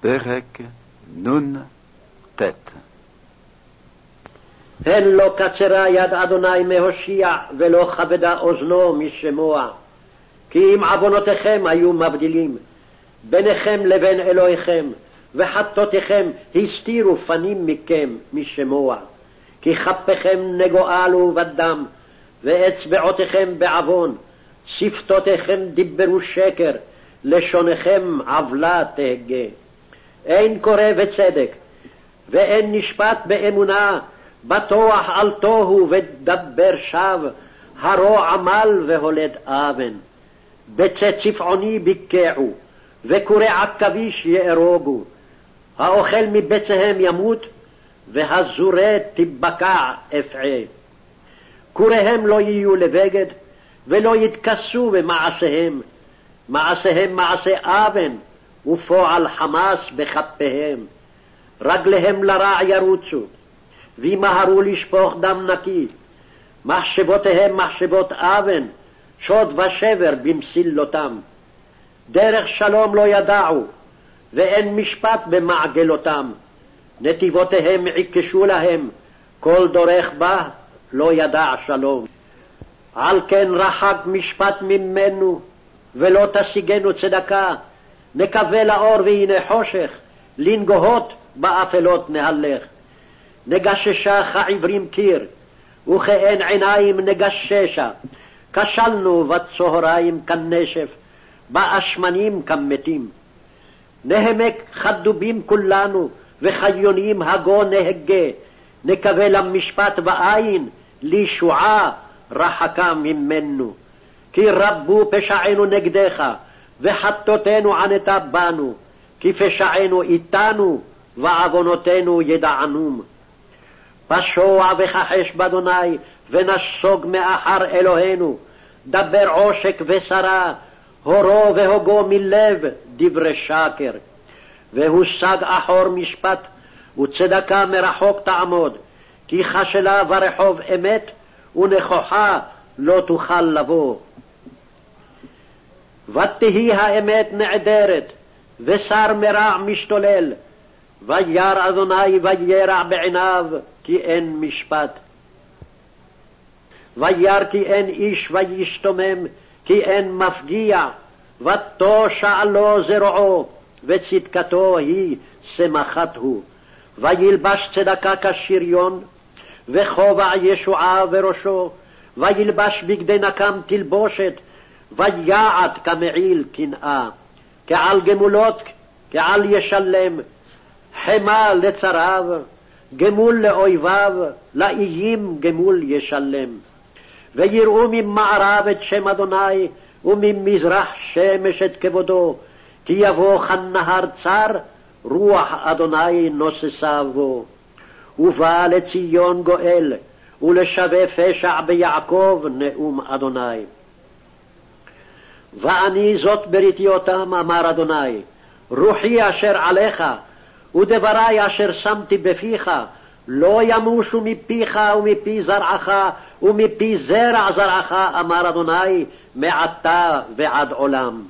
פרק נ"ט הן לא קצרה יד אדוני מהושיע, ולא כבדה אוזנו משמוע. כי אם עוונותיכם היו מבדילים ביניכם לבין אלוהיכם, וחטאותיכם הסתירו פנים מכם משמוע. כי כפיכם נגואלו בדם, ואצבעותיכם בעוון, שפתותיכם דיברו שקר, לשונכם עוולה תהגה. אין קורא וצדק, ואין נשפט באמונה, בטוח על תוהו ודבר שווא, הרוע עמל והולד אבן. בצא צפעוני ביקעו, וקורא עכביש יארוגו. האוכל מבצעיהם ימות, והזורה תיבקע אפעה. קוריהם לא יהיו לבגד, ולא יתכסו במעשיהם. מעשיהם מעשה אבן, ופועל חמס בכפיהם. רגליהם לרע ירוצו, וימהרו לשפוך דם נקי. מחשבותיהם מחשבות אבן, שוד ושבר במסילותם. דרך שלום לא ידעו, ואין משפט במעגלותם. נתיבותיהם עיקשו להם, כל דורך בה לא ידע שלום. על כן רחק משפט ממנו, ולא תשיגנו צדקה. נקווה לאור והנה חושך, לנגוהות באפלות נהלך. נגששה כעברים קיר, וכאין עיניים נגששה. כשלנו בצהריים כנשף, באשמנים כמתים. נהמק חדובים כולנו, וחיונים הגו נהגה. נקווה למשפט בעין, לישועה רחקה ממנו. כי רבו פשענו נגדך, וחטאותינו ענתה בנו, כי פשענו איתנו, ועוונותינו ידענום. פשוע וכחש באדוני, ונסוג מאחר אלוהינו, דבר עושק ושרה, הורו והוגו מלב, דברי שקר. והושג אחור משפט, וצדקה מרחוק תעמוד, כי כשלה ברחוב אמת, ונכוחה לא תוכל לבוא. ותהי האמת נעדרת, ושר מרע משתולל, וירא אדוני וירע בעיניו, כי אין משפט. וירא כי אין איש וישתומם, כי אין מפגיע, ותושע לו זרועו, וצדקתו היא שמחת הוא. וילבש צדקה כשריון, וכובע ישועה בראשו, וילבש בגדי נקם תלבושת, ויעט כמעיל קנאה. כעל גמולות, כעל ישלם, חמה לצריו, גמול לאויביו, לאיים גמול ישלם. ויראו ממערב את שם אדוני, וממזרח שמש את כבודו, כי יבוא כנהר צר, רוח אדוני נוססה בו. ובא לציון גואל, ולשווה פשע ביעקב נאום אדוני. ואני זאת בריתי אותם, אמר אדוני, רוחי אשר עליך, ודברי אשר שמתי בפיך, לא ימושו מפיך ומפי זרעך ומפי זרע זרעך, אמר אדוני, מעתה ועד עולם.